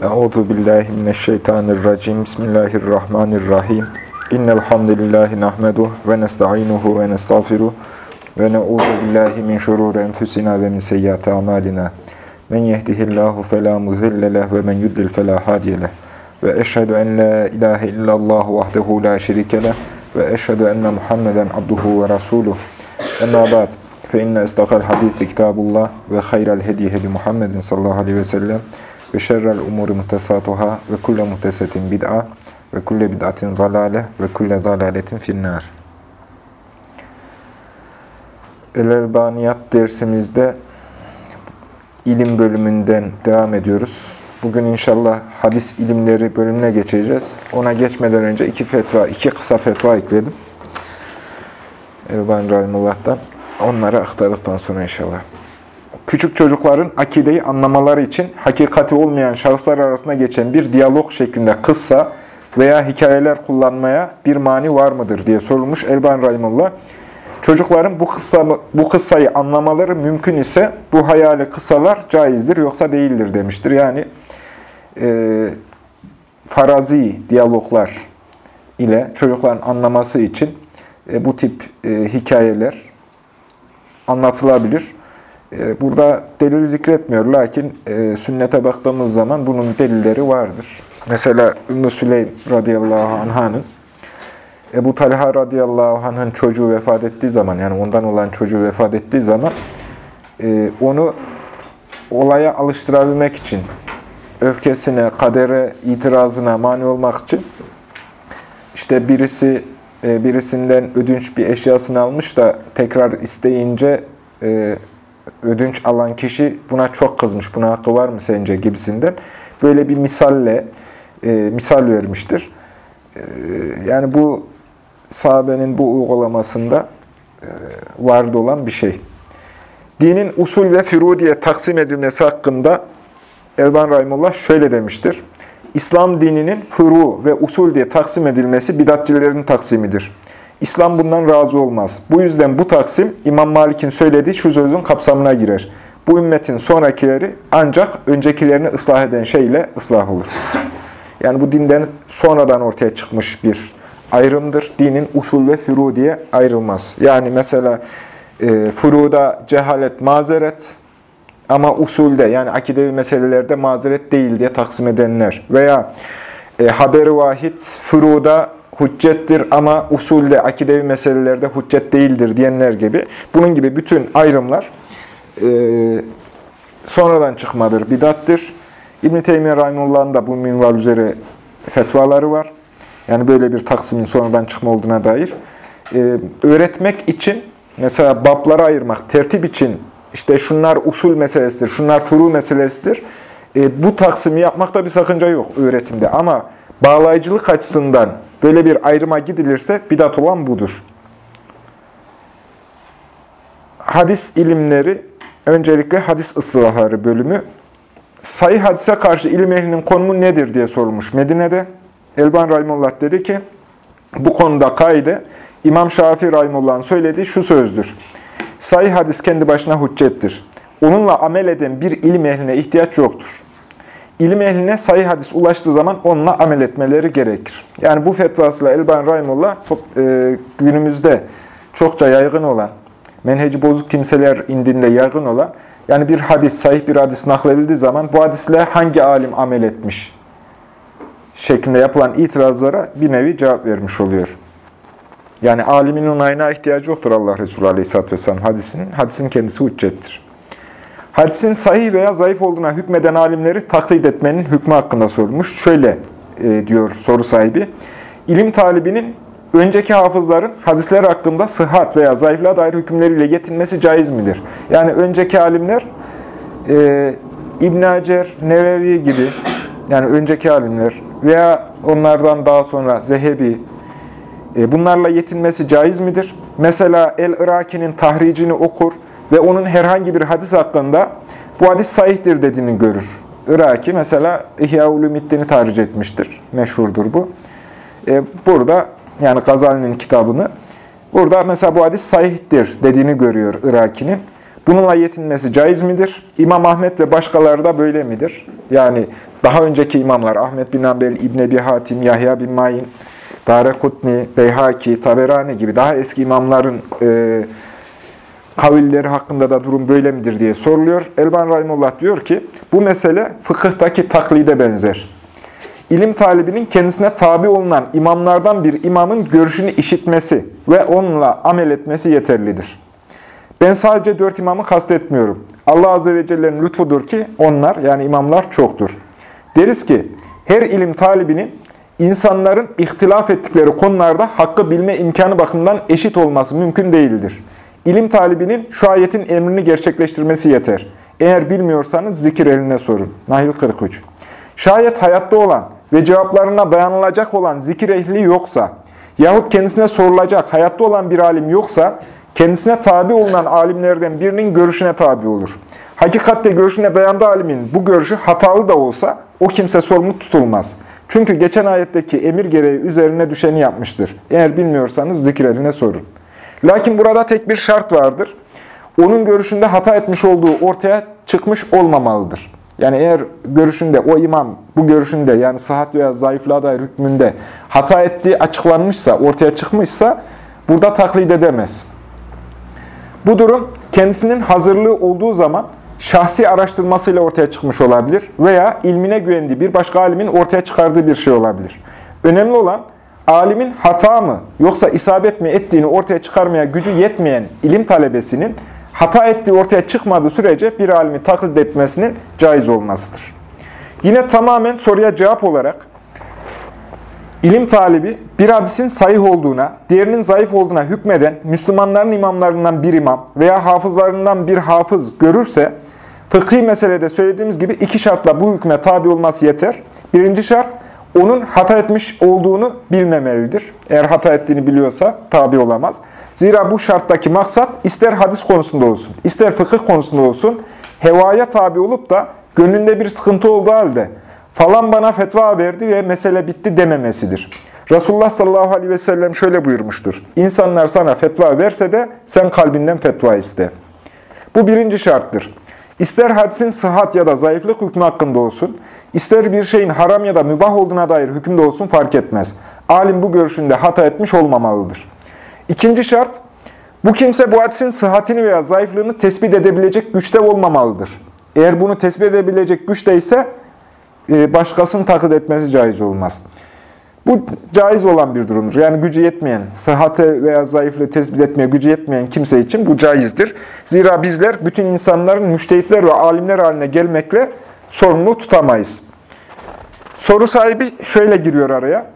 Euzu billahi mineşşeytanirracim. Bismillahirrahmanirrahim. İnnel hamdelellahi nahmedu ve nestainuhu ve nestağfiruh ve na'udzu billahi min şururi enfusina ve min seyyiati amalina. Men yehdihillahu fela mudille leh ve men yudlil fela hadiye. Ve eşhedü en la ilahe illallah vahdehu la şerike ve eşhedü enne Muhammeden abduhu ve resuluh. Emma ba'd. Fe inne istakal hadithi kitabullah ve hayral hediye hedi Muhammedin sallallahu aleyhi ve sellem ve şerrel umuri muhtesatuhâ ve kulle muhtesetin bid'a ve kulle bid'atin zalâle ve kulle zalâletin finnâr. El-Elbaniyat dersimizde ilim bölümünden devam ediyoruz. Bugün inşallah hadis ilimleri bölümüne geçeceğiz. Ona geçmeden önce iki fetva, iki kısa fetva ekledim. Elbani Rahimullah'tan. Onları aktardıktan sonra inşallah. Küçük çocukların akideyi anlamaları için hakikati olmayan şahıslar arasında geçen bir diyalog şeklinde kıssa veya hikayeler kullanmaya bir mani var mıdır diye sorulmuş Elban Rahimullah. Çocukların bu, kıssa, bu kıssayı anlamaları mümkün ise bu hayali kıssalar caizdir yoksa değildir demiştir. Yani e, farazi diyaloglar ile çocukların anlaması için e, bu tip e, hikayeler anlatılabilir. E, burada delil zikretmiyor. Lakin e, sünnete baktığımız zaman bunun delilleri vardır. Mesela Ümmü Süleym radıyallahu anh'ın Ebu Talha radıyallahu anh'ın çocuğu vefat ettiği zaman, yani ondan olan çocuğu vefat ettiği zaman e, onu olaya alıştırabilmek için, öfkesine, kadere, itirazına mani olmak için işte birisi birisinden ödünç bir eşyasını almış da tekrar isteyince ödünç alan kişi buna çok kızmış, buna hakkı var mı sence gibisinden böyle bir misalle e, misal vermiştir. E, yani bu sahabenin bu uygulamasında e, vardı olan bir şey. Dinin usul ve firu diye taksim edilmesi hakkında Elban Rahimullah şöyle demiştir. İslam dininin furu ve usul diye taksim edilmesi bidatçilerin taksimidir. İslam bundan razı olmaz. Bu yüzden bu taksim İmam Malik'in söylediği şu sözün kapsamına girer. Bu ümmetin sonrakileri ancak öncekilerini ıslah eden şeyle ıslah olur. Yani bu dinden sonradan ortaya çıkmış bir ayrımdır. Dinin usul ve furu diye ayrılmaz. Yani mesela e, furuda cehalet mazeret ama usulde yani akidevi meselelerde mazeret değil diye taksim edenler veya e, haberi vahid furuda hüccettir ama usulde, akidevi meselelerde hüccet değildir diyenler gibi. Bunun gibi bütün ayrımlar e, sonradan çıkmadır, bidattir. İbn-i Teymiye Rahimullah'ın da bu minval üzere fetvaları var. Yani böyle bir taksimin sonradan çıkma olduğuna dair. E, öğretmek için, mesela bablara ayırmak, tertip için işte şunlar usul meselesidir, şunlar furu meselesidir. E, bu taksimi yapmakta bir sakınca yok öğretimde. Ama bağlayıcılık açısından böyle bir ayrıma gidilirse bidat olan budur. Hadis ilimleri, öncelikle hadis ıslahları bölümü. Sayı hadise karşı ilim ehlinin konumu nedir diye sorulmuş Medine'de. Elban Rahimullah dedi ki, bu konuda kaide İmam Şafii Rahimullah'ın söylediği şu sözdür. Sayı hadis kendi başına hüccettir. Onunla amel eden bir ilim ehline ihtiyaç yoktur. İlim ehline sayı hadis ulaştığı zaman onunla amel etmeleri gerekir. Yani bu fetvasıyla Elban Rahimullah e, günümüzde çokça yaygın olan, menheci bozuk kimseler indinde yaygın olan, yani bir hadis, sahih bir hadis nakledildiği zaman bu hadisle hangi alim amel etmiş şeklinde yapılan itirazlara bir nevi cevap vermiş oluyor. Yani alimin onayına ihtiyacı yoktur Allah Resulü Aleyhisselatü Vesselam hadisinin. Hadisin kendisi hüccettir. Hadisin sahih veya zayıf olduğuna hükmeden alimleri taklit etmenin hükmü hakkında sorulmuş. Şöyle e, diyor soru sahibi. İlim talibinin önceki hafızların hadisler hakkında sıhhat veya zayıflığa dair hükümleriyle yetinmesi caiz midir? Yani önceki alimler e, İbn Hacer, Nevevi gibi yani önceki alimler veya onlardan daha sonra Zehebi e, bunlarla yetinmesi caiz midir? Mesela El-Iraki'nin tahricini okur ve onun herhangi bir hadis hakkında bu hadis sahihtir dediğini görür. Iraki mesela İhya Ulumuddin'i tahric etmiştir. Meşhurdur bu. E, burada yani Gazali'nin kitabını burada mesela bu hadis sahihtir dediğini görüyor Iraki'nin. Bununla yetinmesi caiz midir? İmam Ahmet ve başkaları da böyle midir? Yani daha önceki imamlar Ahmet bin Ambel, İbn Ebi Hatim, Yahya bin Mayin, Darekutni, Beyhaki, Taberani gibi daha eski imamların e, kavilleri hakkında da durum böyle midir diye soruluyor. Elban Rahimullah diyor ki, bu mesele fıkıhtaki taklide benzer. İlim talibinin kendisine tabi olunan imamlardan bir imamın görüşünü işitmesi ve onunla amel etmesi yeterlidir. Ben sadece dört imamı kastetmiyorum. Allah Azze ve Celle'nin lütfudur ki onlar yani imamlar çoktur. Deriz ki her ilim talibinin insanların ihtilaf ettikleri konularda hakkı bilme imkanı bakımından eşit olması mümkün değildir. İlim talibinin şu ayetin emrini gerçekleştirmesi yeter. Eğer bilmiyorsanız zikir eline sorun. Nahil 43 Şayet hayatta olan ve cevaplarına dayanılacak olan zikir ehli yoksa yahut kendisine sorulacak hayatta olan bir alim yoksa kendisine tabi olunan alimlerden birinin görüşüne tabi olur. Hakikatte görüşüne dayandığı alimin bu görüşü hatalı da olsa o kimse sorumlu tutulmaz. Çünkü geçen ayetteki emir gereği üzerine düşeni yapmıştır. Eğer bilmiyorsanız zikir eline sorun. Lakin burada tek bir şart vardır. Onun görüşünde hata etmiş olduğu ortaya çıkmış olmamalıdır. Yani eğer görüşünde o imam bu görüşünde yani sıhhat veya zayıflığa dair hükmünde hata ettiği açıklanmışsa, ortaya çıkmışsa burada taklit edemez. Bu durum kendisinin hazırlığı olduğu zaman şahsi araştırmasıyla ortaya çıkmış olabilir veya ilmine güvendiği bir başka alimin ortaya çıkardığı bir şey olabilir. Önemli olan alimin hata mı yoksa isabet mi ettiğini ortaya çıkarmaya gücü yetmeyen ilim talebesinin hata ettiği ortaya çıkmadığı sürece bir alimi taklit etmesinin caiz olmasıdır. Yine tamamen soruya cevap olarak ilim talibi bir hadisin sahih olduğuna, diğerinin zayıf olduğuna hükmeden Müslümanların imamlarından bir imam veya hafızlarından bir hafız görürse, fıkhi meselede söylediğimiz gibi iki şartla bu hükme tabi olması yeter. Birinci şart, onun hata etmiş olduğunu bilmemelidir. Eğer hata ettiğini biliyorsa tabi olamaz. Zira bu şarttaki maksat ister hadis konusunda olsun, ister fıkıh konusunda olsun, hevaya tabi olup da gönlünde bir sıkıntı olduğu halde falan bana fetva verdi ve mesele bitti dememesidir. Resulullah sallallahu aleyhi ve sellem şöyle buyurmuştur. İnsanlar sana fetva verse de sen kalbinden fetva iste. Bu birinci şarttır. İster hadisin sıhhat ya da zayıflık hükmü hakkında olsun, ister bir şeyin haram ya da mübah olduğuna dair hükümde olsun fark etmez. Alim bu görüşünde hata etmiş olmamalıdır. İkinci şart, bu kimse bu hadisin sıhhatini veya zayıflığını tespit edebilecek güçte olmamalıdır. Eğer bunu tespit edebilecek güçte ise e, başkasının taklit etmesi caiz olmaz. Bu caiz olan bir durumdur. Yani gücü yetmeyen, sıhhate veya zayıflığı tespit etmeye gücü yetmeyen kimse için bu caizdir. Zira bizler bütün insanların müştehitler ve alimler haline gelmekle sorumlu tutamayız. Soru sahibi şöyle giriyor araya.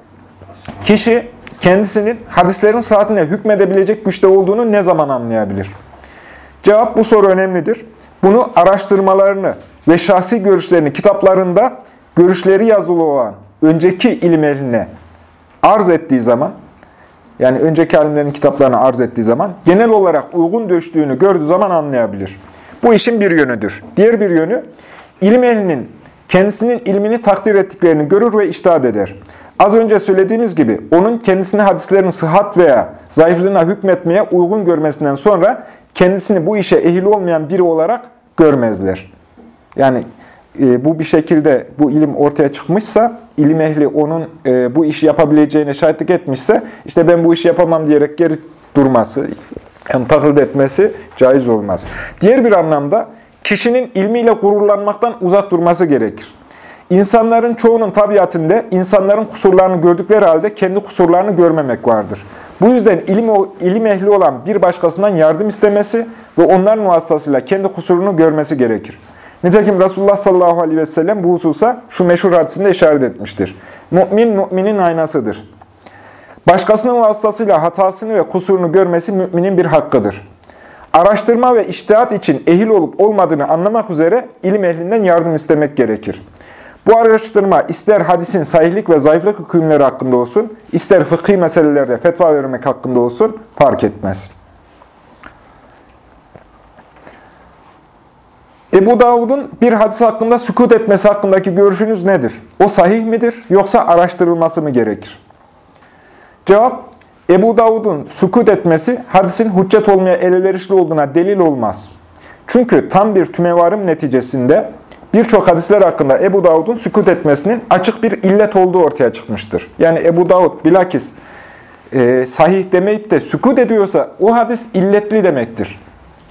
Kişi kendisinin hadislerin saatine hükmedebilecek güçte olduğunu ne zaman anlayabilir? Cevap bu soru önemlidir. Bunu araştırmalarını ve şahsi görüşlerini kitaplarında görüşleri yazılı olan önceki ilim ehline arz ettiği zaman, yani önceki alimlerin kitaplarını arz ettiği zaman, genel olarak uygun düştüğünü gördüğü zaman anlayabilir. Bu işin bir yönüdür. Diğer bir yönü, ilim ehlinin kendisinin ilmini takdir ettiklerini görür ve iştahat eder. Az önce söylediğimiz gibi onun kendisini hadislerin sıhhat veya zayıflığına hükmetmeye uygun görmesinden sonra kendisini bu işe ehil olmayan biri olarak görmezler. Yani e, bu bir şekilde bu ilim ortaya çıkmışsa, ilim ehli onun e, bu işi yapabileceğine şahitlik etmişse, işte ben bu işi yapamam diyerek geri durması, yani taklit etmesi caiz olmaz. Diğer bir anlamda kişinin ilmiyle gururlanmaktan uzak durması gerekir. İnsanların çoğunun tabiatında insanların kusurlarını gördükleri halde kendi kusurlarını görmemek vardır. Bu yüzden ilim, ilim ehli olan bir başkasından yardım istemesi ve onların vasıtasıyla kendi kusurunu görmesi gerekir. Nitekim Resulullah sallallahu aleyhi ve sellem bu hususa şu meşhur hadisinde işaret etmiştir. Mümin, müminin aynasıdır. Başkasının vasıtasıyla hatasını ve kusurunu görmesi müminin bir hakkıdır. Araştırma ve iştihat için ehil olup olmadığını anlamak üzere ilim ehlinden yardım istemek gerekir. Bu araştırma ister hadisin sahihlik ve zayıflık hükümleri hakkında olsun, ister fıkhi meselelerde fetva vermek hakkında olsun fark etmez. Ebu Davud'un bir hadis hakkında sükut etmesi hakkındaki görüşünüz nedir? O sahih midir yoksa araştırılması mı gerekir? Cevap, Ebu Davud'un sükut etmesi hadisin hüccet olmaya elverişli olduğuna delil olmaz. Çünkü tam bir tümevarım neticesinde birçok hadisler hakkında Ebu Davud'un sükut etmesinin açık bir illet olduğu ortaya çıkmıştır. Yani Ebu Davud bilakis e, sahih demeyip de sükut ediyorsa o hadis illetli demektir.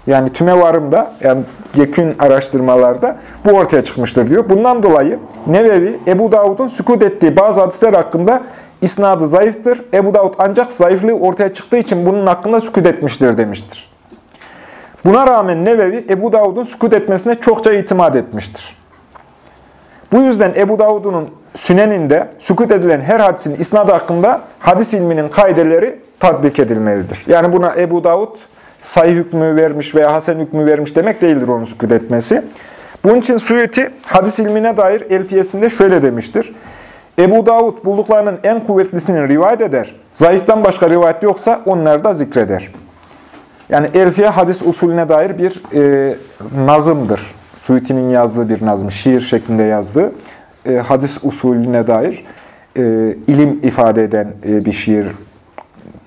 Yani tüme varımda, yani yekün araştırmalarda bu ortaya çıkmıştır diyor. Bundan dolayı Nevevi, Ebu Davud'un sükut ettiği bazı hadisler hakkında isnadı zayıftır. Ebu Davud ancak zayıflığı ortaya çıktığı için bunun hakkında sükut etmiştir demiştir. Buna rağmen Nevevi, Ebu Davud'un sükut etmesine çokça itimat etmiştir. Bu yüzden Ebu Davud'un süneninde sükut edilen her hadisin isnadı hakkında hadis ilminin kaideleri tatbik edilmelidir. Yani buna Ebu Davud sayı hükmü vermiş veya hasen hükmü vermiş demek değildir onu sükut etmesi. Bunun için Suyuti hadis ilmine dair elfiyesinde şöyle demiştir. Ebu Davud bulduklarının en kuvvetlisini rivayet eder. Zayıftan başka rivayet yoksa onları da zikreder. Yani elfiye hadis usulüne dair bir e, nazımdır. Suyuti'nin yazdığı bir nazım, şiir şeklinde yazdığı e, hadis usulüne dair e, ilim ifade eden e, bir şiir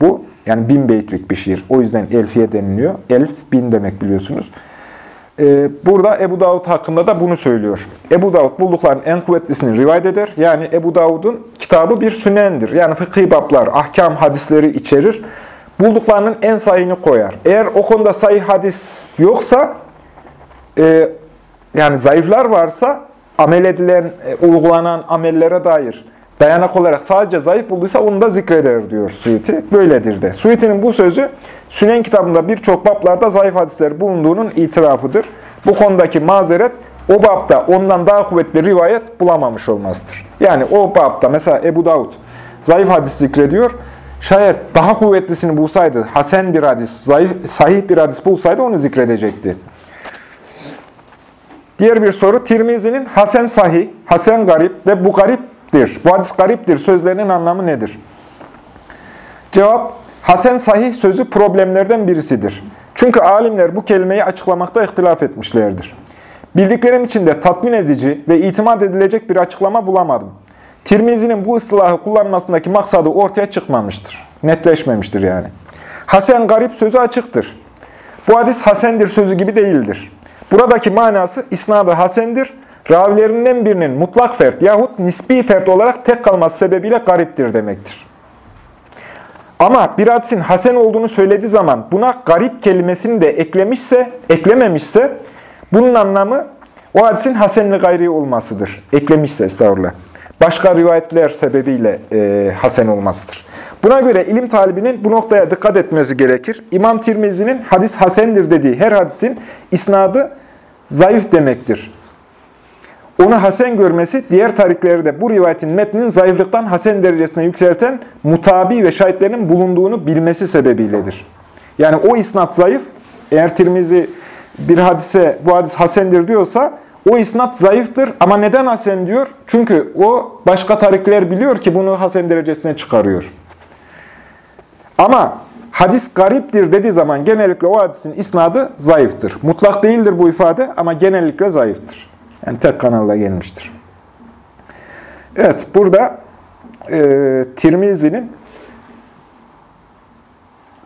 bu. Yani bin beytlik bir şiir. O yüzden elfiye deniliyor. Elf, bin demek biliyorsunuz. Ee, burada Ebu Davud hakkında da bunu söylüyor. Ebu Davud bulduklarının en kuvvetlisini rivayet eder. Yani Ebu Davud'un kitabı bir sünendir. Yani fıkhi bablar, ahkam hadisleri içerir. Bulduklarının en sayını koyar. Eğer o konuda sayı hadis yoksa, e, yani zayıflar varsa, amel edilen, e, uygulanan amellere dair dayanak olarak sadece zayıf bulduysa onu da zikreder diyor Suyuti. Böyledir de. Suyuti'nin bu sözü Sünen kitabında birçok bablarda zayıf hadisler bulunduğunun itirafıdır. Bu konudaki mazeret o babda ondan daha kuvvetli rivayet bulamamış olmasıdır. Yani o babda mesela Ebu Davud zayıf hadis zikrediyor. Şayet daha kuvvetlisini bulsaydı, hasen bir hadis, zayıf, sahih bir hadis bulsaydı onu zikredecekti. Diğer bir soru, Tirmizi'nin hasen sahih, hasen garip ve bu gariptir, bu hadis gariptir sözlerinin anlamı nedir? Cevap, Hasen sahih sözü problemlerden birisidir. Çünkü alimler bu kelimeyi açıklamakta ihtilaf etmişlerdir. Bildiklerim içinde tatmin edici ve itimat edilecek bir açıklama bulamadım. Tirmizi'nin bu ıslahı kullanmasındaki maksadı ortaya çıkmamıştır. Netleşmemiştir yani. Hasen garip sözü açıktır. Bu hadis hasendir sözü gibi değildir. Buradaki manası isnadı hasendir. Ravilerinden birinin mutlak fert yahut nispi fert olarak tek kalması sebebiyle gariptir demektir. Ama bir hadisin hasen olduğunu söylediği zaman buna garip kelimesini de eklemişse, eklememişse bunun anlamı o hadisin hasen ve gayri olmasıdır. Eklemişse estağfurullah. Başka rivayetler sebebiyle e, hasen olmasıdır. Buna göre ilim talibinin bu noktaya dikkat etmesi gerekir. İmam Tirmizi'nin hadis hasendir dediği her hadisin isnadı zayıf demektir. Onu hasen görmesi diğer tarikleri de bu rivayetin metnin zayıflıktan hasen derecesine yükselten mutabi ve şahitlerinin bulunduğunu bilmesi sebebiyledir. Yani o isnat zayıf, eğer Tirmizi bir hadise bu hadis hasendir diyorsa o isnat zayıftır ama neden hasen diyor? Çünkü o başka tarikler biliyor ki bunu hasen derecesine çıkarıyor. Ama hadis gariptir dediği zaman genellikle o hadisin isnadı zayıftır. Mutlak değildir bu ifade ama genellikle zayıftır. Yani tek kanalla gelmiştir. Evet, burada e, Tirmizi'nin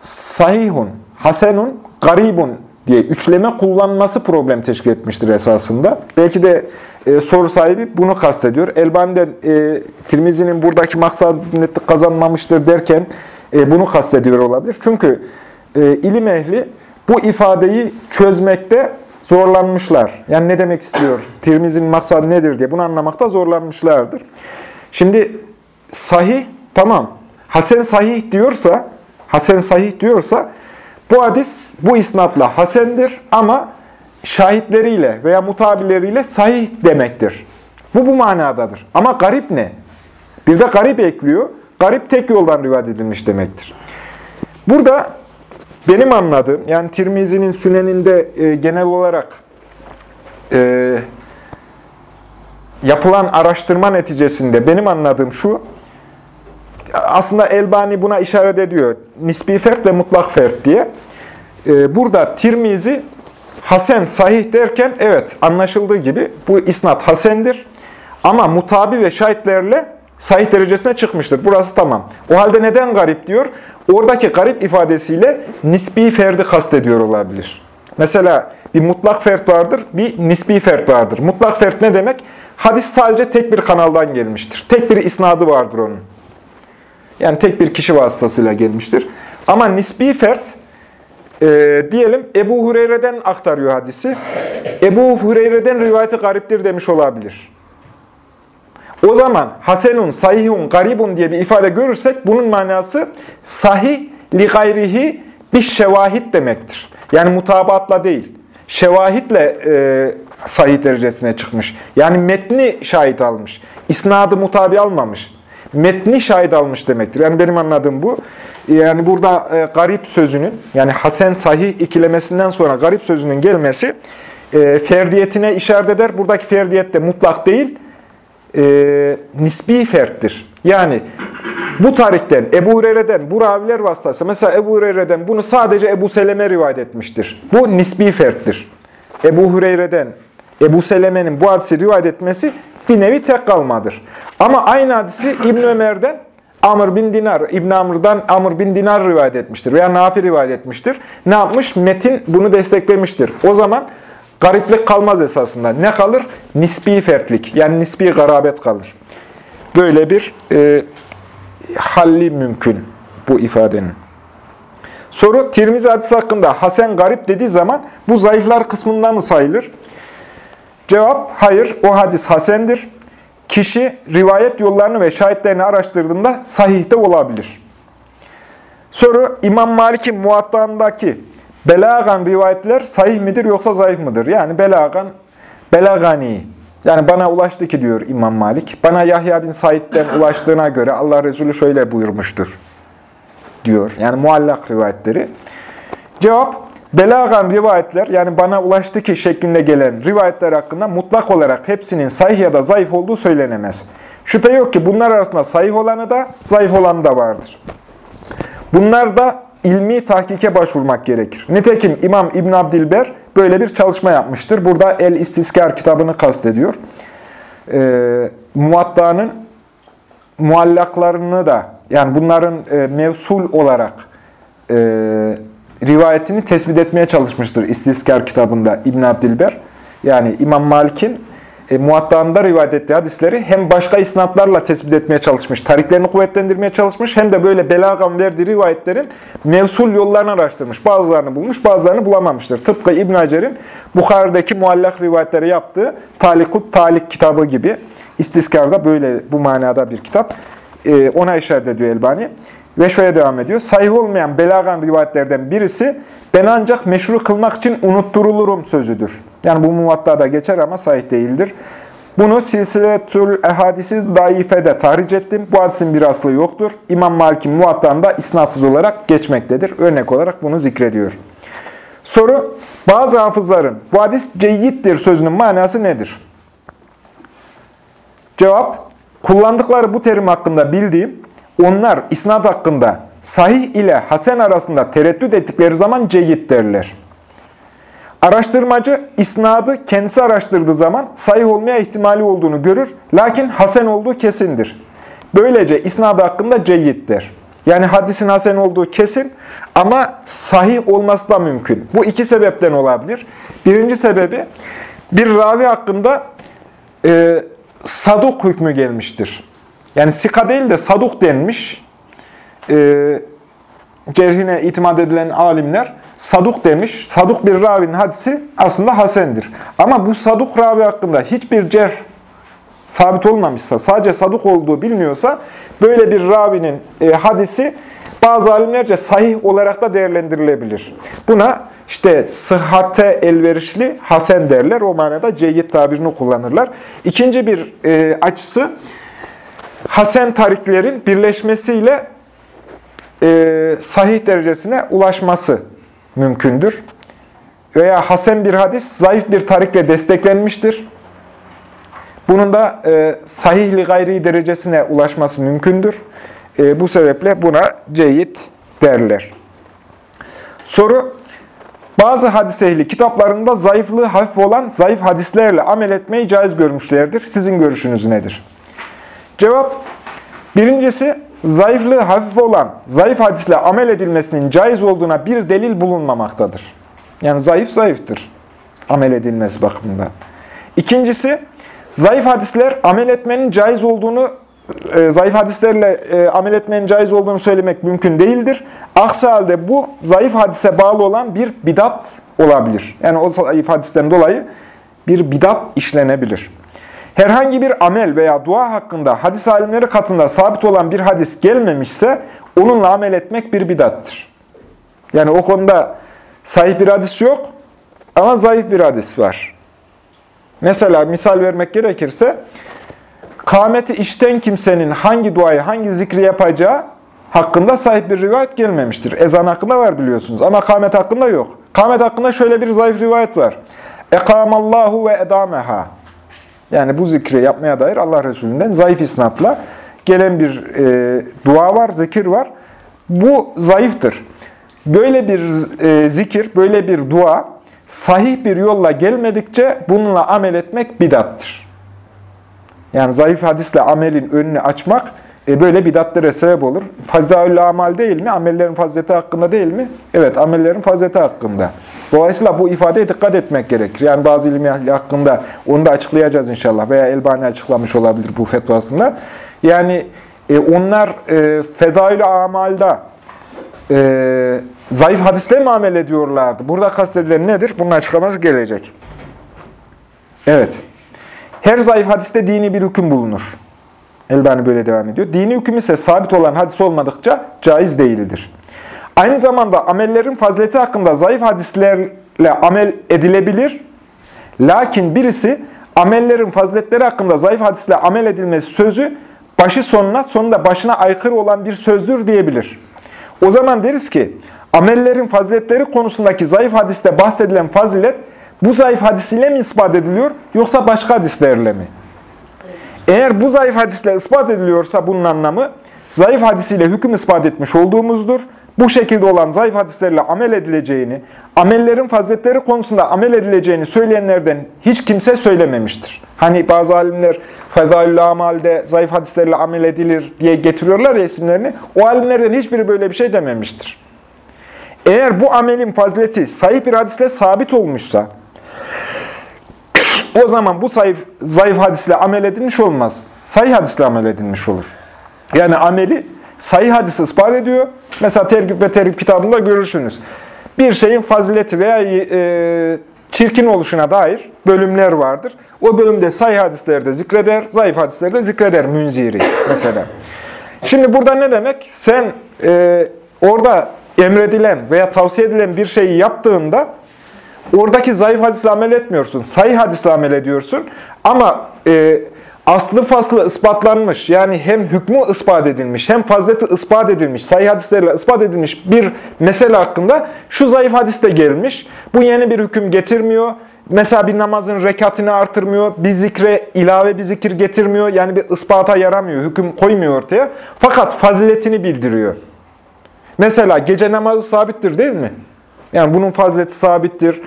sahihun, hasenun, garibun diye üçleme kullanması problem teşkil etmiştir esasında. Belki de e, soru sahibi bunu kastediyor. Elbani'den e, Tirmizi'nin buradaki maksadını kazanmamıştır derken e, bunu kastediyor olabilir. Çünkü e, ilim ehli bu ifadeyi çözmekte zorlanmışlar. Yani ne demek istiyor? Tirmiz'in maksadı nedir diye bunu anlamakta zorlanmışlardır. Şimdi sahih tamam. Hasen sahih diyorsa, Hasen sahih diyorsa bu hadis bu isnatla hasendir ama şahitleriyle veya mutabileriyle sahih demektir. Bu bu manadadır. Ama garip ne? Bir de garip ekliyor. Garip tek yoldan rivayet edilmiş demektir. Burada benim anladığım, yani Tirmizi'nin süneninde e, genel olarak e, yapılan araştırma neticesinde benim anladığım şu, aslında Elbani buna işaret ediyor. Nisbi fert ve mutlak fert diye. E, burada Tirmizi Hasen sahih derken evet anlaşıldığı gibi bu isnat hasendir. Ama mutabi ve şahitlerle sahih derecesine çıkmıştır. Burası tamam. O halde neden garip diyor? Oradaki garip ifadesiyle nisbi ferdi kastediyor olabilir. Mesela bir mutlak fert vardır, bir nisbi fert vardır. Mutlak fert ne demek? Hadis sadece tek bir kanaldan gelmiştir. Tek bir isnadı vardır onun. Yani tek bir kişi vasıtasıyla gelmiştir. Ama nisbi fert, e, diyelim Ebu Hureyre'den aktarıyor hadisi. Ebu Hureyre'den rivayeti gariptir demiş olabilir. O zaman hasenun, sahihun, garibun diye bir ifade görürsek bunun manası sahih li gayrihi bir şevahit demektir. Yani mutabatla değil. Şevahitle e, sahih derecesine çıkmış. Yani metni şahit almış. İsnadı mutabi almamış. Metni şahit almış demektir. Yani benim anladığım bu. Yani burada e, garip sözünün, yani hasen sahih ikilemesinden sonra garip sözünün gelmesi e, ferdiyetine işaret eder. Buradaki ferdiyet de mutlak değil, e, nisbi ferttir. Yani bu tarihten, Ebu Hureyre'den, bu raviler vasıtası, mesela Ebu Hureyre'den bunu sadece Ebu Seleme rivayet etmiştir. Bu nisbi ferttir. Ebu Hureyre'den, Ebu Seleme'nin bu hadisi rivayet etmesi bir nevi tek kalmadır. Ama aynı hadisi İbn Ömer'den Amr bin Dinar, İbn Amr'dan Amr bin Dinar rivayet etmiştir veya Nafi rivayet etmiştir. Ne yapmış? Metin bunu desteklemiştir. O zaman gariplik kalmaz esasında. Ne kalır? Nisbi fertlik, yani nisbi garabet kalır. Böyle bir e, halli mümkün bu ifadenin. Soru, Tirmizi hadisi hakkında Hasen garip dediği zaman bu zayıflar kısmından mı sayılır? Cevap, hayır. O hadis hasendir. Kişi rivayet yollarını ve şahitlerini araştırdığında sahihte olabilir. Soru, İmam Malik'in muattağındaki belagan rivayetler sahih midir yoksa zayıf mıdır? Yani belagan, belagani. Yani bana ulaştı ki diyor İmam Malik. Bana Yahya bin Said'den ulaştığına göre Allah Resulü şöyle buyurmuştur diyor. Yani muallak rivayetleri. Cevap, belagan rivayetler yani bana ulaştı ki şeklinde gelen rivayetler hakkında mutlak olarak hepsinin sahih ya da zayıf olduğu söylenemez. Şüphe yok ki bunlar arasında sahih olanı da zayıf olanı da vardır. Bunlar da ilmi tahkike başvurmak gerekir. Nitekim İmam İbn Abdilber böyle bir çalışma yapmıştır. Burada El İstiskar kitabını kastediyor. Ee, Muatta'nın muallaklarını da yani bunların e, mevsul olarak e, rivayetini tespit etmeye çalışmıştır İstiskar kitabında İbn Abdilber. Yani İmam Malik'in e, muattağında rivayet ettiği hadisleri hem başka isnatlarla tespit etmeye çalışmış, tariklerini kuvvetlendirmeye çalışmış, hem de böyle belagan verdiği rivayetlerin mevsul yollarını araştırmış. Bazılarını bulmuş, bazılarını bulamamıştır. Tıpkı İbn Hacer'in Bukhari'deki muallak rivayetleri yaptığı Talikut Talik kitabı gibi. İstiskarda böyle bu manada bir kitap. E, ona işaret ediyor Elbani. Ve şöyle devam ediyor. Sahih olmayan belagan rivayetlerden birisi ben ancak meşru kılmak için unutturulurum sözüdür. Yani bu muvattada geçer ama sahih değildir. Bunu silsiletül ehadisi daifede tahric ettim. Bu hadisin bir aslı yoktur. İmam Malik'in muvattağında isnatsız olarak geçmektedir. Örnek olarak bunu zikrediyor. Soru, bazı hafızların bu hadis ceyyittir sözünün manası nedir? Cevap, kullandıkları bu terim hakkında bildiğim, onlar isnat hakkında sahih ile hasen arasında tereddüt ettikleri zaman ceyyit derler. Araştırmacı isnadı kendisi araştırdığı zaman sahih olmaya ihtimali olduğunu görür, lakin hasen olduğu kesindir. Böylece isnadı hakkında ceyyit der. Yani hadisin hasen olduğu kesin ama sahih olması da mümkün. Bu iki sebepten olabilir. Birinci sebebi bir ravi hakkında e, saduk hükmü gelmiştir. Yani sika değil de saduk denmiş. E, cerhine itimat edilen alimler saduk demiş. Saduk bir ravinin hadisi aslında hasendir. Ama bu saduk ravi hakkında hiçbir cerh sabit olmamışsa, sadece saduk olduğu biliniyorsa böyle bir ravinin e, hadisi bazı alimlerce sahih olarak da değerlendirilebilir. Buna işte sıhhate elverişli hasen derler. O manada ceyyid tabirini kullanırlar. İkinci bir e, açısı hasen tariklerin birleşmesiyle e, sahih derecesine ulaşması mümkündür. Veya hasen bir hadis zayıf bir tarikle desteklenmiştir. Bunun da e, sahihli gayri derecesine ulaşması mümkündür. E, bu sebeple buna ceyit derler. Soru, bazı hadis ehli kitaplarında zayıflığı hafif olan zayıf hadislerle amel etmeyi caiz görmüşlerdir. Sizin görüşünüz nedir? Cevap, birincisi zayıflığı hafif olan zayıf hadisle amel edilmesinin caiz olduğuna bir delil bulunmamaktadır. Yani zayıf zayıftır. amel edilmesi bakımından. İkincisi, zayıf hadisler amel etmenin caiz olduğunu, e, zayıf hadislerle e, amel etmenin caiz olduğunu söylemek mümkün değildir. Aksi halde bu zayıf hadise bağlı olan bir bidat olabilir. Yani o zayıf hadisten dolayı bir bidat işlenebilir. Herhangi bir amel veya dua hakkında hadis alimleri katında sabit olan bir hadis gelmemişse onunla amel etmek bir bidattır. Yani o konuda sahih bir hadis yok ama zayıf bir hadis var. Mesela misal vermek gerekirse kâmeti işten kimsenin hangi duayı, hangi zikri yapacağı hakkında sahip bir rivayet gelmemiştir. Ezan hakkında var biliyorsunuz ama kâmet hakkında yok. Kâmet hakkında şöyle bir zayıf rivayet var. Ekamallahu ve edameha. Yani bu zikri yapmaya dair Allah Resulü'nden zayıf isnatla gelen bir e, dua var, zikir var. Bu zayıftır. Böyle bir e, zikir, böyle bir dua sahih bir yolla gelmedikçe bununla amel etmek bidattır. Yani zayıf hadisle amelin önünü açmak e, böyle bidatlere sebep olur. Fazaül amal değil mi? Amellerin fazileti hakkında değil mi? Evet, amellerin fazileti hakkında. Dolayısıyla bu ifadeye dikkat etmek gerekir. Yani bazı ilim hakkında onu da açıklayacağız inşallah veya Elbani açıklamış olabilir bu fetvasında. Yani e, onlar e, fedail amalda e, zayıf hadisle mi amel ediyorlardı? Burada kastedilen nedir? Bunun açıklaması gelecek. Evet. Her zayıf hadiste dini bir hüküm bulunur. Elbani böyle devam ediyor. Dini hüküm ise sabit olan hadis olmadıkça caiz değildir. Aynı zamanda amellerin fazileti hakkında zayıf hadislerle amel edilebilir. Lakin birisi amellerin faziletleri hakkında zayıf hadisle amel edilmesi sözü başı sonuna, sonunda başına aykırı olan bir sözdür diyebilir. O zaman deriz ki amellerin faziletleri konusundaki zayıf hadiste bahsedilen fazilet bu zayıf hadisiyle mi ispat ediliyor yoksa başka hadislerle mi? Eğer bu zayıf hadisle ispat ediliyorsa bunun anlamı zayıf hadisiyle hüküm ispat etmiş olduğumuzdur. Bu şekilde olan zayıf hadislerle amel edileceğini, amellerin faziletleri konusunda amel edileceğini söyleyenlerden hiç kimse söylememiştir. Hani bazı alimler fezailü amalde zayıf hadislerle amel edilir diye getiriyorlar ya isimlerini. O alimlerden hiçbiri böyle bir şey dememiştir. Eğer bu amelin fazileti sahih bir hadisle sabit olmuşsa, o zaman bu zayıf, zayıf hadisle amel edilmiş olmaz. Sahih hadisle amel edilmiş olur. Yani ameli sahih hadisi ispat ediyor. Mesela tergip ve tergip kitabında görürsünüz. Bir şeyin fazileti veya e, çirkin oluşuna dair bölümler vardır. O bölümde sahih hadislerde zikreder, zayıf hadislerde zikreder münziri mesela. Şimdi burada ne demek? Sen e, orada emredilen veya tavsiye edilen bir şeyi yaptığında oradaki zayıf hadisle amel etmiyorsun. Sahih hadisle amel ediyorsun. Ama e, aslı faslı ispatlanmış, yani hem hükmü ispat edilmiş, hem fazleti ispat edilmiş, sayı hadislerle ispat edilmiş bir mesele hakkında şu zayıf hadis de gelmiş. Bu yeni bir hüküm getirmiyor. Mesela bir namazın rekatını artırmıyor, bir zikre ilave bir zikir getirmiyor. Yani bir ispata yaramıyor, hüküm koymuyor ortaya. Fakat faziletini bildiriyor. Mesela gece namazı sabittir değil mi? Yani bunun fazileti sabittir.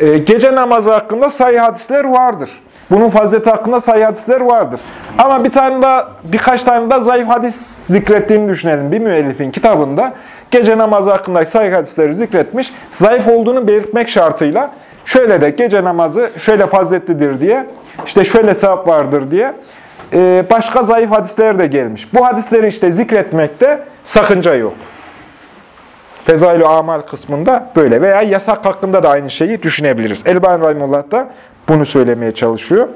Ee, gece namazı hakkında sayı hadisler vardır. Bunun fazileti hakkında sayı hadisler vardır. Ama bir tane daha, birkaç tane daha zayıf hadis zikrettiğini düşünelim bir müellifin kitabında. Gece namazı hakkındaki sayı hadisleri zikretmiş. Zayıf olduğunu belirtmek şartıyla şöyle de gece namazı şöyle faziletlidir diye, işte şöyle sevap vardır diye e, başka zayıf hadisler de gelmiş. Bu hadisleri işte zikretmekte sakınca yok. Fezail-i Amal kısmında böyle veya yasak hakkında da aynı şeyi düşünebiliriz. Elbani Rahimullah da bunu söylemeye çalışıyor.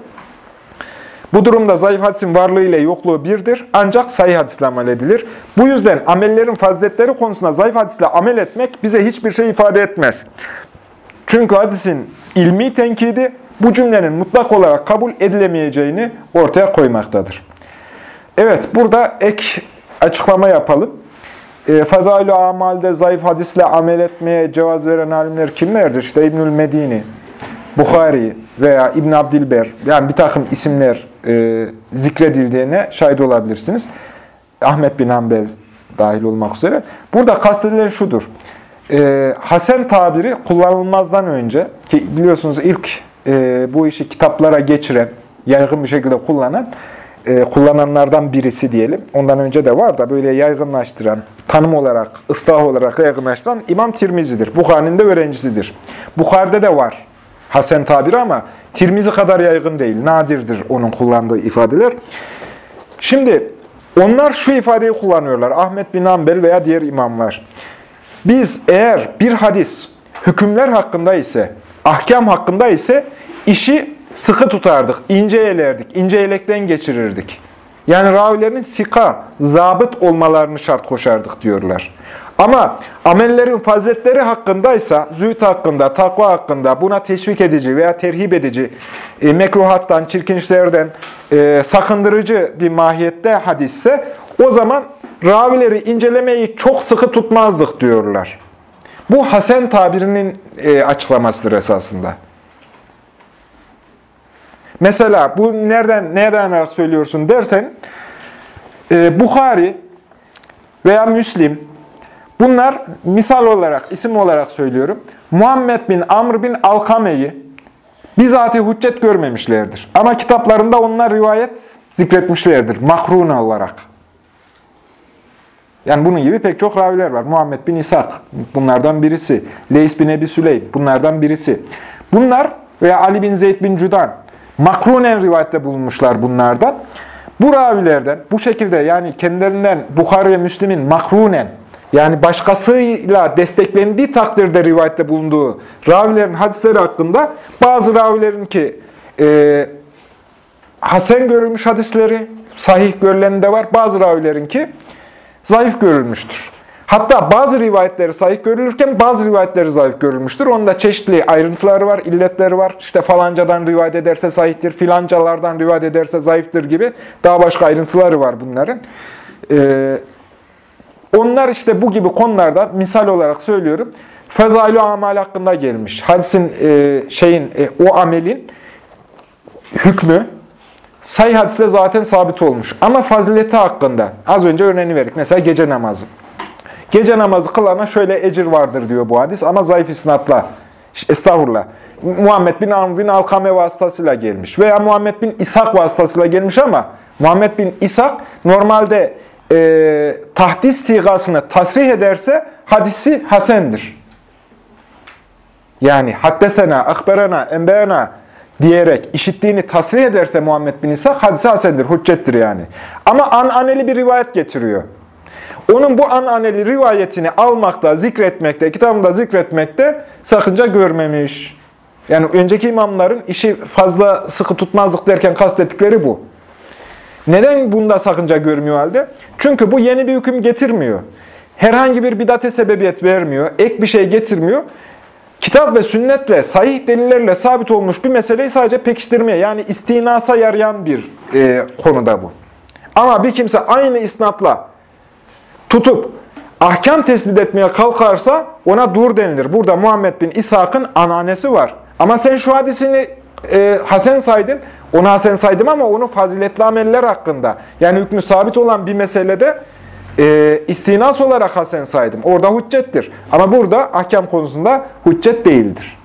Bu durumda zayıf hadisin varlığı ile yokluğu birdir. Ancak sayı hadisle amel edilir. Bu yüzden amellerin faziletleri konusunda zayıf hadisle amel etmek bize hiçbir şey ifade etmez. Çünkü hadisin ilmi tenkidi bu cümlenin mutlak olarak kabul edilemeyeceğini ortaya koymaktadır. Evet, burada ek açıklama yapalım. E, Fadail-i amalde zayıf hadisle amel etmeye cevaz veren alimler kimlerdir? İşte İbnül Medini, Bukhari veya İbn Abdilber, yani bir takım isimler e, zikredildiğine şahit olabilirsiniz. Ahmet bin Hanbel dahil olmak üzere. Burada kastedilen şudur. E, Hasen tabiri kullanılmazdan önce, ki biliyorsunuz ilk e, bu işi kitaplara geçiren, yaygın bir şekilde kullanan, e, kullananlardan birisi diyelim. Ondan önce de var da böyle yaygınlaştıran, tanım olarak, ıslah olarak yaygınlaştıran İmam Tirmizi'dir. Bukhari'nin de öğrencisidir. Bukhari'de de var Hasen tabiri ama Tirmizi kadar yaygın değil. Nadirdir onun kullandığı ifadeler. Şimdi onlar şu ifadeyi kullanıyorlar. Ahmet bin Ambel veya diğer imamlar. Biz eğer bir hadis hükümler hakkında ise, ahkam hakkında ise işi sıkı tutardık, ince elerdik, ince elekten geçirirdik. Yani ravilerin sika, zabıt olmalarını şart koşardık diyorlar. Ama amellerin faziletleri hakkındaysa, zühd hakkında, takva hakkında buna teşvik edici veya terhip edici, e, mekruhattan, çirkin işlerden e, sakındırıcı bir mahiyette hadisse, o zaman ravileri incelemeyi çok sıkı tutmazdık diyorlar. Bu Hasen tabirinin e, açıklamasıdır esasında. Mesela bu nereden nereden söylüyorsun dersen, e, Bukhari veya Müslim, bunlar misal olarak, isim olarak söylüyorum. Muhammed bin Amr bin Alkame'yi bizatihi hüccet görmemişlerdir. Ama kitaplarında onlar rivayet zikretmişlerdir, makruna olarak. Yani bunun gibi pek çok raviler var. Muhammed bin İshak bunlardan birisi. Leys bin Ebi Süleym bunlardan birisi. Bunlar veya Ali bin Zeyd bin Cüdan makrunen rivayette bulunmuşlar bunlardan. Bu ravilerden bu şekilde yani kendilerinden Bukhari ve Müslim'in makrunen yani başkasıyla desteklendiği takdirde rivayette bulunduğu ravilerin hadisleri hakkında bazı ravilerin ki e, hasen görülmüş hadisleri sahih görüleninde var. Bazı ravilerin ki zayıf görülmüştür. Hatta bazı rivayetleri sahih görülürken bazı rivayetleri zayıf görülmüştür. Onda çeşitli ayrıntıları var, illetleri var. İşte falancadan rivayet ederse sahihtir, filancalardan rivayet ederse zayıftır gibi daha başka ayrıntıları var bunların. Ee, onlar işte bu gibi konularda misal olarak söylüyorum. Fezailü amal hakkında gelmiş. Hadisin e, şeyin e, o amelin hükmü sayı hadisle zaten sabit olmuş. Ama fazileti hakkında az önce örneğini verdik. Mesela gece namazı. Gece namazı kılana şöyle ecir vardır diyor bu hadis ama zayıf isnatla. Estağfurullah. Muhammed bin Amr bin Alkame vasıtasıyla gelmiş. Veya Muhammed bin İshak vasıtasıyla gelmiş ama Muhammed bin İshak normalde e, tahdis sigasını tasrih ederse hadisi hasendir. Yani haddesena, akberena, enbeena diyerek işittiğini tasrih ederse Muhammed bin İshak hadisi hasendir, hüccettir yani. Ama ananeli bir rivayet getiriyor. Onun bu ananeli rivayetini almakta, zikretmekte, kitabında zikretmekte sakınca görmemiş. Yani önceki imamların işi fazla sıkı tutmazlık derken kastettikleri bu. Neden bunda sakınca görmüyor halde? Çünkü bu yeni bir hüküm getirmiyor. Herhangi bir bidate sebebiyet vermiyor, ek bir şey getirmiyor. Kitap ve sünnetle, sahih delillerle sabit olmuş bir meseleyi sadece pekiştirmeye, yani istinasa yarayan bir e, konuda bu. Ama bir kimse aynı isnatla tutup ahkam tespit etmeye kalkarsa ona dur denilir. Burada Muhammed bin İshak'ın ananesi var. Ama sen şu hadisini e, Hasen saydın, onu Hasen saydım ama onu faziletli ameller hakkında, yani hükmü sabit olan bir meselede e, istinas olarak Hasen saydım. Orada hüccettir. Ama burada ahkam konusunda hüccet değildir.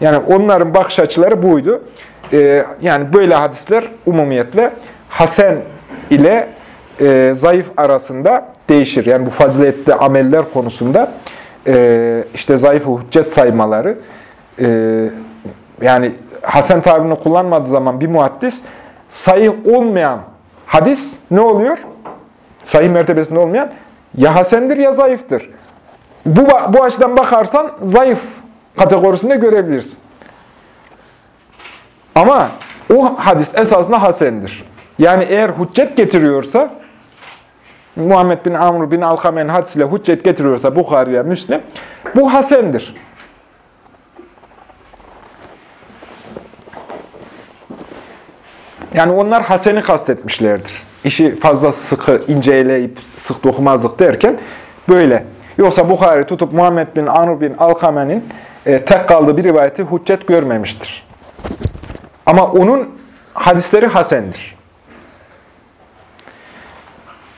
Yani onların bakış açıları buydu. E, yani böyle hadisler umumiyetle Hasen ile e, zayıf arasında değişir. Yani bu faziletli ameller konusunda e, işte zayıf hüccet saymaları e, yani Hasan tabirini kullanmadığı zaman bir muhaddis sayı olmayan hadis ne oluyor? Sayı mertebesinde olmayan ya hasendir ya zayıftır. Bu, bu açıdan bakarsan zayıf kategorisinde görebilirsin. Ama o hadis esasında hasendir. Yani eğer hüccet getiriyorsa Muhammed bin Amr bin Alkame'nin hadisiyle hüccet getiriyorsa Bukhari'ye, Müslim, bu hasendir. Yani onlar haseni kastetmişlerdir. İşi fazla sıkı, inceleyip sık dokumazlık derken böyle. Yoksa Bukhari tutup Muhammed bin Amr bin Alkame'nin e, tek kaldığı bir rivayeti hüccet görmemiştir. Ama onun hadisleri hasendir.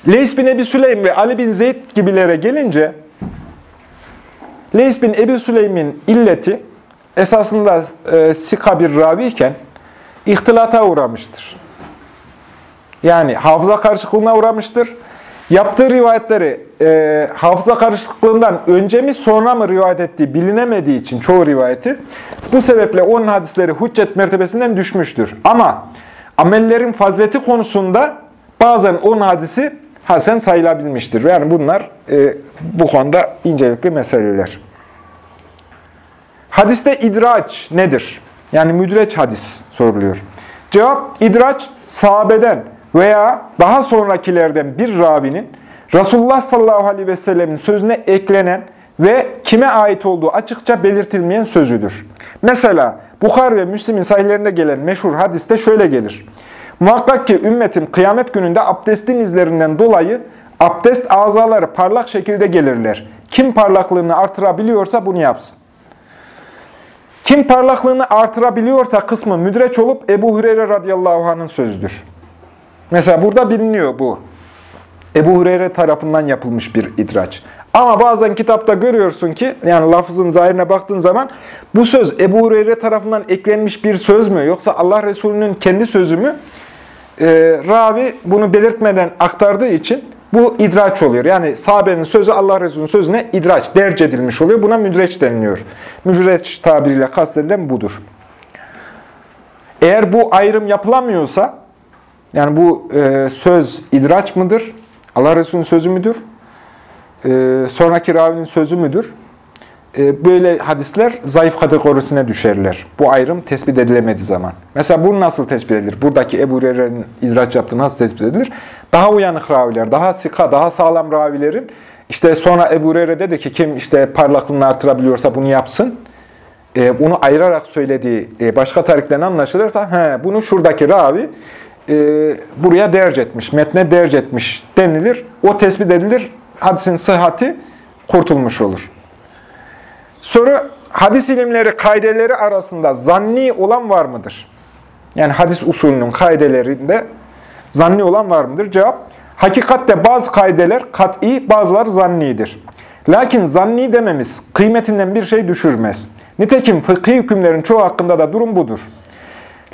Leys bin Ebi Süleym ve Ali bin Zeyd gibilere gelince Leys bin Ebi Süleym'in illeti esasında e, sika bir ravi iken ihtilata uğramıştır. Yani hafıza karışıklığına uğramıştır. Yaptığı rivayetleri e, hafıza karışıklığından önce mi sonra mı rivayet ettiği bilinemediği için çoğu rivayeti Bu sebeple onun hadisleri hüccet mertebesinden düşmüştür. Ama amellerin fazleti konusunda bazen onun hadisi hasen sayılabilmiştir. Yani bunlar e, bu konuda incelikli meseleler. Hadiste idraç nedir? Yani müdreç hadis soruluyor. Cevap, idraç sahabeden veya daha sonrakilerden bir ravinin Resulullah sallallahu aleyhi ve sellemin sözüne eklenen ve kime ait olduğu açıkça belirtilmeyen sözüdür. Mesela Bukhar ve Müslim'in sahihlerinde gelen meşhur hadiste şöyle gelir. Muhakkak ki ümmetim kıyamet gününde abdestin izlerinden dolayı abdest azaları parlak şekilde gelirler. Kim parlaklığını artırabiliyorsa bunu yapsın. Kim parlaklığını artırabiliyorsa kısmı müdreç olup Ebu Hureyre radıyallahu anh'ın sözüdür. Mesela burada biliniyor bu. Ebu Hureyre tarafından yapılmış bir idraç. Ama bazen kitapta görüyorsun ki, yani lafızın zahirine baktığın zaman bu söz Ebu Hureyre tarafından eklenmiş bir söz mü, yoksa Allah Resulü'nün kendi sözü mü? Ee, ravi bunu belirtmeden aktardığı için bu idraç oluyor. Yani sahabenin sözü Allah Resulü'nün sözüne idraç, derc edilmiş oluyor. Buna müdreç deniliyor. Müdreç tabiriyle kastedilen budur. Eğer bu ayrım yapılamıyorsa, yani bu e, söz idraç mıdır? Allah Resulü'nün sözü müdür? E, sonraki ravinin sözü müdür? E, böyle hadisler zayıf kategorisine düşerler. Bu ayrım tespit edilemediği zaman. Mesela bu nasıl tespit edilir? Buradaki Ebu Hureyre'nin idraç yaptığı nasıl tespit edilir? Daha uyanık raviler, daha sika, daha sağlam ravilerin işte sonra Ebu Hureyre dedi ki kim işte parlaklığını artırabiliyorsa bunu yapsın. E, bunu ayırarak söylediği e, başka tarikten anlaşılırsa he, bunu şuradaki ravi e, buraya derc etmiş, metne derc etmiş denilir. O tespit edilir. Hadisin sıhhati kurtulmuş olur. Soru, hadis ilimleri kaideleri arasında zanni olan var mıdır? Yani hadis usulünün kaidelerinde zanni olan var mıdır? Cevap, hakikatte bazı kaideler kat'i, bazıları zannidir. Lakin zanni dememiz kıymetinden bir şey düşürmez. Nitekim fıkhi hükümlerin çoğu hakkında da durum budur.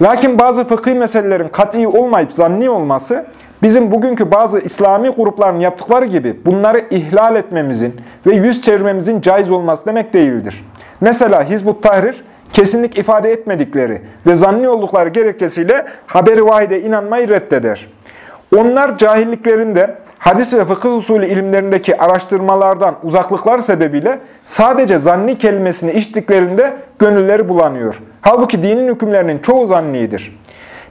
Lakin bazı fıkhi meselelerin kat'i olmayıp zanni olması, bizim bugünkü bazı İslami grupların yaptıkları gibi bunları ihlal etmemizin ve yüz çevirmemizin caiz olması demek değildir. Mesela Hizbut Tahrir, kesinlik ifade etmedikleri ve zanni oldukları gerekçesiyle haberi vahide inanmayı reddeder. Onlar cahilliklerinde hadis ve fıkıh usulü ilimlerindeki araştırmalardan uzaklıklar sebebiyle sadece zanni kelimesini içtiklerinde gönülleri bulanıyor. Halbuki dinin hükümlerinin çoğu zannidir.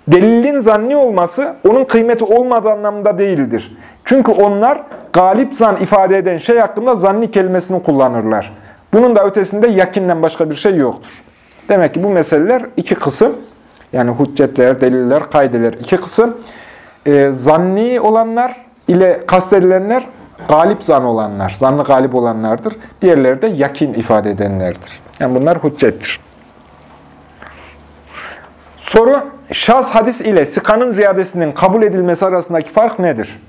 Delilin zanni olması onun kıymeti olmadığı anlamında değildir. Çünkü onlar galip zan ifade eden şey hakkında zanni kelimesini kullanırlar. Bunun da ötesinde yakinden başka bir şey yoktur. Demek ki bu meseleler iki kısım. Yani hüccetler, deliller, kaydeler iki kısım. E, zanni olanlar ile kastedilenler galip zan olanlar, zanlı galip olanlardır. Diğerleri de yakin ifade edenlerdir. Yani bunlar hüccettir. Soru, şaz hadis ile sıkanın ziyadesinin kabul edilmesi arasındaki fark nedir?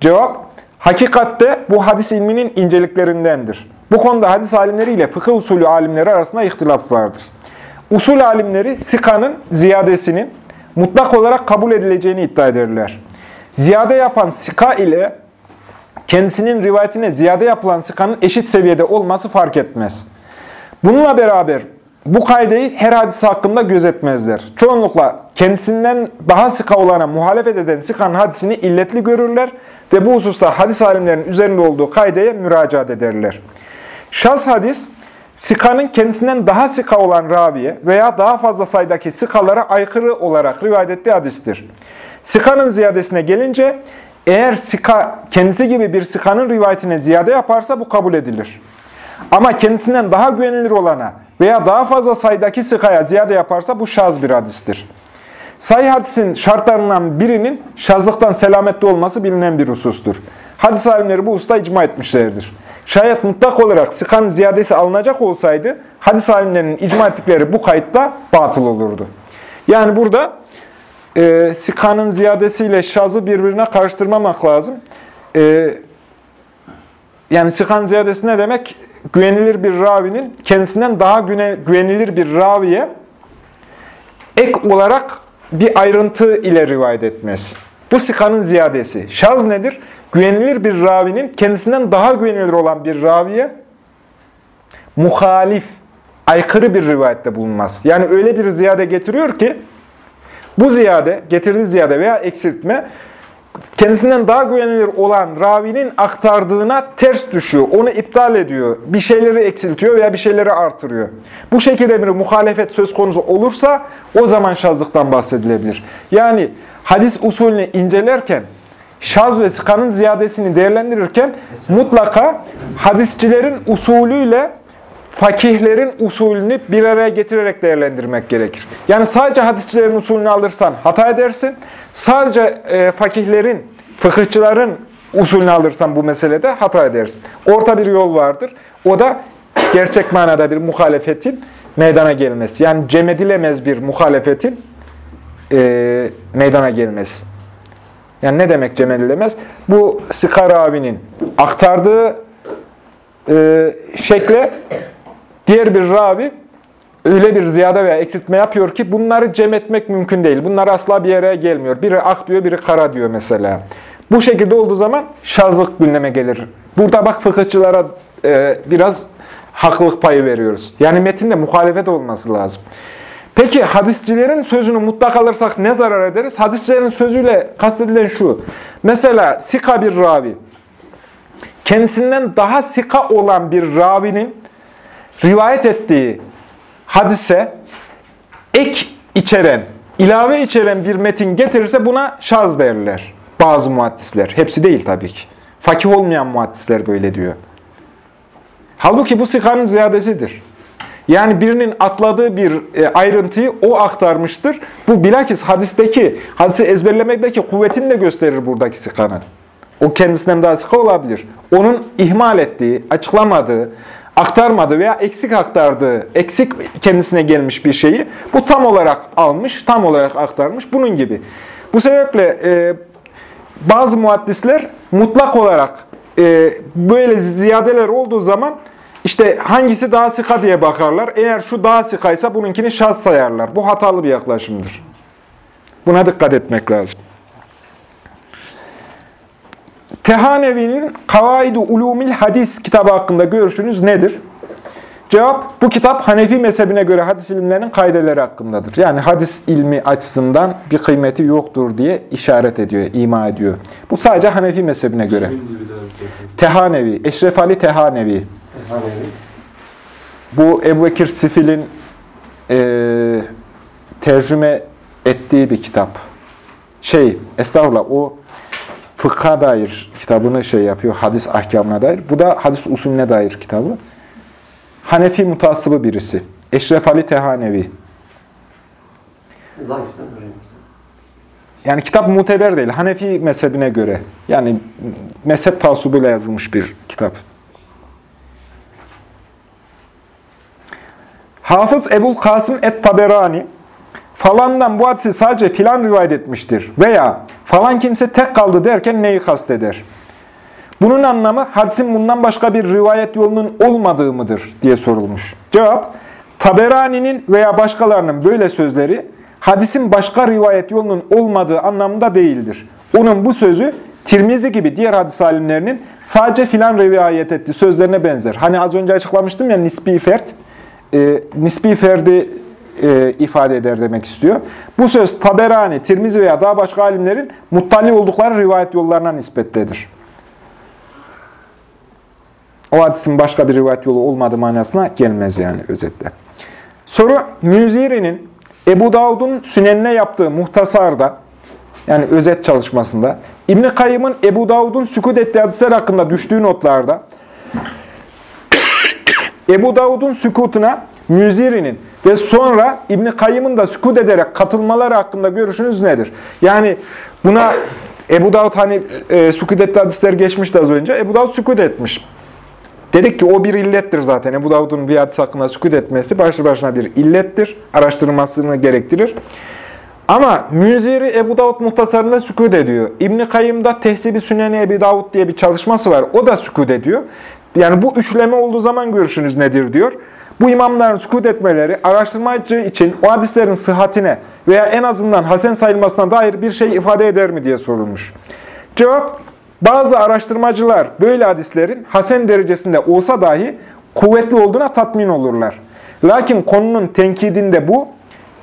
Cevap, hakikatte bu hadis ilminin inceliklerindendir. Bu konuda hadis alimleri ile fıkıh usulü alimleri arasında ihtilaf vardır. Usul alimleri sıkanın ziyadesinin mutlak olarak kabul edileceğini iddia ederler. Ziyade yapan sika ile kendisinin rivayetine ziyade yapılan sikanın eşit seviyede olması fark etmez. Bununla beraber bu kaydeyi her hadis hakkında gözetmezler. Çoğunlukla kendisinden daha sıka olana muhalefet eden sikanın hadisini illetli görürler ve bu hususta hadis alimlerinin üzerinde olduğu kaydeye müracaat ederler. Şaz hadis, sikanın kendisinden daha sika olan raviye veya daha fazla sayıdaki sikalara aykırı olarak rivayet ettiği hadistir. Sikanın ziyadesine gelince, eğer sika kendisi gibi bir sikanın rivayetine ziyade yaparsa bu kabul edilir. Ama kendisinden daha güvenilir olana veya daha fazla sayıdaki sıkaya ziyade yaparsa bu şaz bir hadistir. Sayı hadisin şartlarından birinin şazlıktan selametli olması bilinen bir husustur. Hadis alimleri bu usta icma etmişlerdir. Şayet mutlak olarak sıkan ziyadesi alınacak olsaydı, hadis alimlerinin icma ettikleri bu kayıtta batıl olurdu. Yani burada e, sikanın ziyadesiyle şazı birbirine karıştırmamak lazım. E, yani sikan ziyadesi ne demek? Güvenilir bir ravinin kendisinden daha güvenilir bir raviye ek olarak bir ayrıntı ile rivayet etmez. Bu sikanın ziyadesi. Şaz nedir? Güvenilir bir ravinin kendisinden daha güvenilir olan bir raviye muhalif, aykırı bir rivayette bulunmaz. Yani öyle bir ziyade getiriyor ki bu ziyade, getirdiği ziyade veya eksiltme kendisinden daha güvenilir olan ravinin aktardığına ters düşüyor. Onu iptal ediyor. Bir şeyleri eksiltiyor veya bir şeyleri artırıyor. Bu şekilde bir muhalefet söz konusu olursa o zaman şazlıktan bahsedilebilir. Yani hadis usulünü incelerken şaz ve sıkanın ziyadesini değerlendirirken mutlaka hadisçilerin usulüyle fakihlerin usulünü bir araya getirerek değerlendirmek gerekir. Yani sadece hadisçilerin usulünü alırsan hata edersin. Sadece e, fakihlerin, fıkıhçıların usulünü alırsan bu meselede hata edersin. Orta bir yol vardır. O da gerçek manada bir muhalefetin meydana gelmesi. Yani cem edilemez bir muhalefetin e, meydana gelmesi. Yani ne demek cem edilemez? Bu Sikar abinin aktardığı e, şekle Diğer bir ravi öyle bir ziyade veya eksiltme yapıyor ki bunları cem etmek mümkün değil. Bunlar asla bir yere gelmiyor. Biri ak diyor, biri kara diyor mesela. Bu şekilde olduğu zaman şazlık gündeme gelir. Burada bak fıkıhçılara e, biraz haklılık payı veriyoruz. Yani metinde muhalefet olması lazım. Peki hadisçilerin sözünü mutlak alırsak ne zarar ederiz? Hadisçilerin sözüyle kastedilen şu. Mesela sika bir ravi. Kendisinden daha sika olan bir ravinin rivayet ettiği hadise ek içeren, ilave içeren bir metin getirirse buna şaz derler. Bazı muhaddisler. Hepsi değil tabii ki. Fakih olmayan muhaddisler böyle diyor. Halbuki bu sikanın ziyadesidir. Yani birinin atladığı bir e, ayrıntıyı o aktarmıştır. Bu bilakis hadisteki, hadisi ezberlemekteki kuvvetini de gösterir buradaki sikanın. O kendisinden daha sıkı olabilir. Onun ihmal ettiği, açıklamadığı, aktarmadı veya eksik aktardığı, eksik kendisine gelmiş bir şeyi bu tam olarak almış, tam olarak aktarmış. Bunun gibi. Bu sebeple e, bazı muhaddisler mutlak olarak e, böyle ziyadeler olduğu zaman işte hangisi daha sıka diye bakarlar. Eğer şu daha sıkaysa bununkini şaz sayarlar. Bu hatalı bir yaklaşımdır. Buna dikkat etmek lazım. Tehanevi'nin Kavaidu Ulumil Hadis kitabı hakkında görüşünüz nedir? Cevap, bu kitap Hanefi mezhebine göre hadis ilimlerinin kaideleri hakkındadır. Yani hadis ilmi açısından bir kıymeti yoktur diye işaret ediyor, ima ediyor. Bu sadece Hanefi mezhebine göre. Tehanevi, Eşref Ali Tehanevi. Bu Ebu Bekir Sifil'in e, tercüme ettiği bir kitap. Şey, estağfurullah o fıkha dair kitabını şey yapıyor, hadis ahkamına dair. Bu da hadis usulüne dair kitabı. Hanefi mutasıbı birisi. Eşref Ali Tehanevi. Yani kitap muteber değil. Hanefi mezhebine göre. Yani mezhep tasubuyla yazılmış bir kitap. Hafız Ebul Kasım Et-Taberani falandan bu hadisi sadece filan rivayet etmiştir veya falan kimse tek kaldı derken neyi kasteder? Bunun anlamı hadisin bundan başka bir rivayet yolunun olmadığı mıdır diye sorulmuş. Cevap, Taberani'nin veya başkalarının böyle sözleri hadisin başka rivayet yolunun olmadığı anlamında değildir. Onun bu sözü Tirmizi gibi diğer hadis alimlerinin sadece filan rivayet ettiği sözlerine benzer. Hani az önce açıklamıştım ya nispi fert, e, nispi ferdi e, ifade eder demek istiyor. Bu söz Taberani, Tirmizi veya daha başka alimlerin muttali oldukları rivayet yollarına nispettedir. O hadisin başka bir rivayet yolu olmadığı manasına gelmez yani özetle. Soru, Müziri'nin Ebu Davud'un sünenine yaptığı muhtasarda, yani özet çalışmasında, İbn-i Kayyım'ın Ebu Davud'un sükut ettiği hadisler hakkında düştüğü notlarda, Ebu Davud'un sükutuna Müziri'nin ve sonra İbn-i Kayyım'ın da sükut ederek katılmaları hakkında görüşünüz nedir? Yani buna Ebu Davud hani e, sükut ettiği hadisler geçmişti az önce. Ebu Davud sükut etmiş. Dedik ki o bir illettir zaten. Ebu Davud'un bir hadis hakkında sükut etmesi başlı başına bir illettir. Araştırmasını gerektirir. Ama Müziri Ebu Davud muhtasarında sükut ediyor. İbn-i Kayyım'da Tehsibi Süneni Ebu Davud diye bir çalışması var. O da sükut ediyor. Yani bu üçleme olduğu zaman görüşünüz nedir diyor. Bu imamların sükut etmeleri araştırmacı için o hadislerin sıhhatine veya en azından hasen sayılmasına dair bir şey ifade eder mi diye sorulmuş. Cevap, bazı araştırmacılar böyle hadislerin hasen derecesinde olsa dahi kuvvetli olduğuna tatmin olurlar. Lakin konunun tenkidinde bu,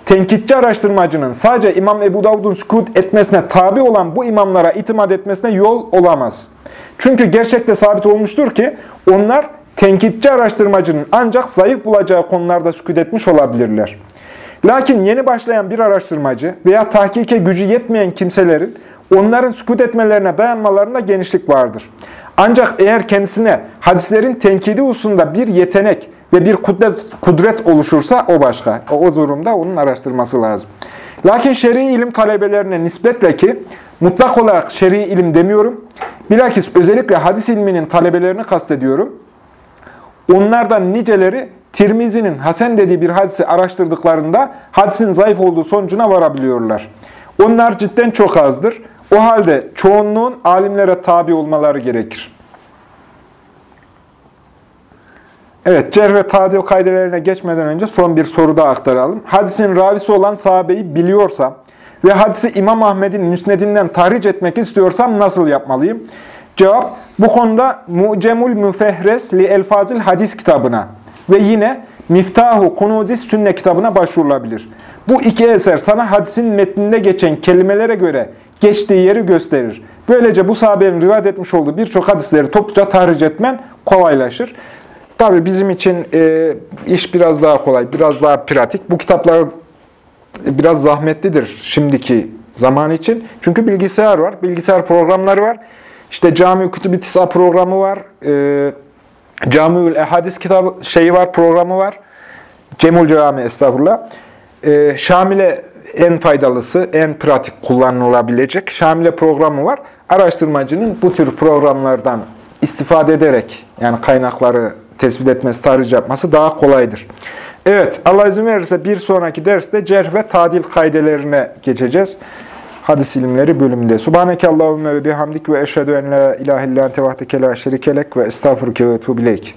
tenkitçi araştırmacının sadece İmam Ebu Davud'un sükut etmesine tabi olan bu imamlara itimat etmesine yol olamaz. Çünkü gerçekte sabit olmuştur ki onlar tenkitçi araştırmacının ancak zayıf bulacağı konularda sükut etmiş olabilirler. Lakin yeni başlayan bir araştırmacı veya tahkike gücü yetmeyen kimselerin onların sükut etmelerine dayanmalarında genişlik vardır. Ancak eğer kendisine hadislerin tenkidi hususunda bir yetenek ve bir kudret, kudret oluşursa o başka. O, o durumda onun araştırması lazım. Lakin şer'i ilim talebelerine nispetle ki mutlak olarak şer'i ilim demiyorum. Bilakis özellikle hadis ilminin talebelerini kastediyorum. Onlardan niceleri Tirmizi'nin Hasan dediği bir hadisi araştırdıklarında hadisin zayıf olduğu sonucuna varabiliyorlar. Onlar cidden çok azdır. O halde çoğunluğun alimlere tabi olmaları gerekir. Evet, cerh ve tadil kaydelerine geçmeden önce son bir soru da aktaralım. Hadisin ravisi olan sahabeyi biliyorsam ve hadisi İmam Ahmed'in müsnedinden tahric etmek istiyorsam nasıl yapmalıyım? Cevap, bu konuda Mu'cemul Müfehres li Elfazil Hadis kitabına ve yine Miftahu Kunuzis Sünne kitabına başvurulabilir. Bu iki eser sana hadisin metninde geçen kelimelere göre geçtiği yeri gösterir. Böylece bu sahabenin rivayet etmiş olduğu birçok hadisleri topluca tahric etmen kolaylaşır. Tabi bizim için e, iş biraz daha kolay, biraz daha pratik. Bu kitaplar biraz zahmetlidir şimdiki zaman için. Çünkü bilgisayar var, bilgisayar programları var. İşte Cami-ü Kütüb-i Tisa programı var. E, Camiül Ehadis kitabı şeyi var, programı var. Cemul Cami estağfurullah. E, Şamile en faydalısı, en pratik kullanılabilecek Şamile programı var. Araştırmacının bu tür programlardan istifade ederek yani kaynakları tespit etmesi, tarih yapması daha kolaydır. Evet, Allah izin verirse bir sonraki derste cerh ve tadil kaydelerine geçeceğiz. Hadis ilimleri bölümünde. Subhaneke Allahümme ve bihamdik ve eşhedü en la ilahe illan tevahdeke la şerikelek ve estağfurke ve tuğbileyk.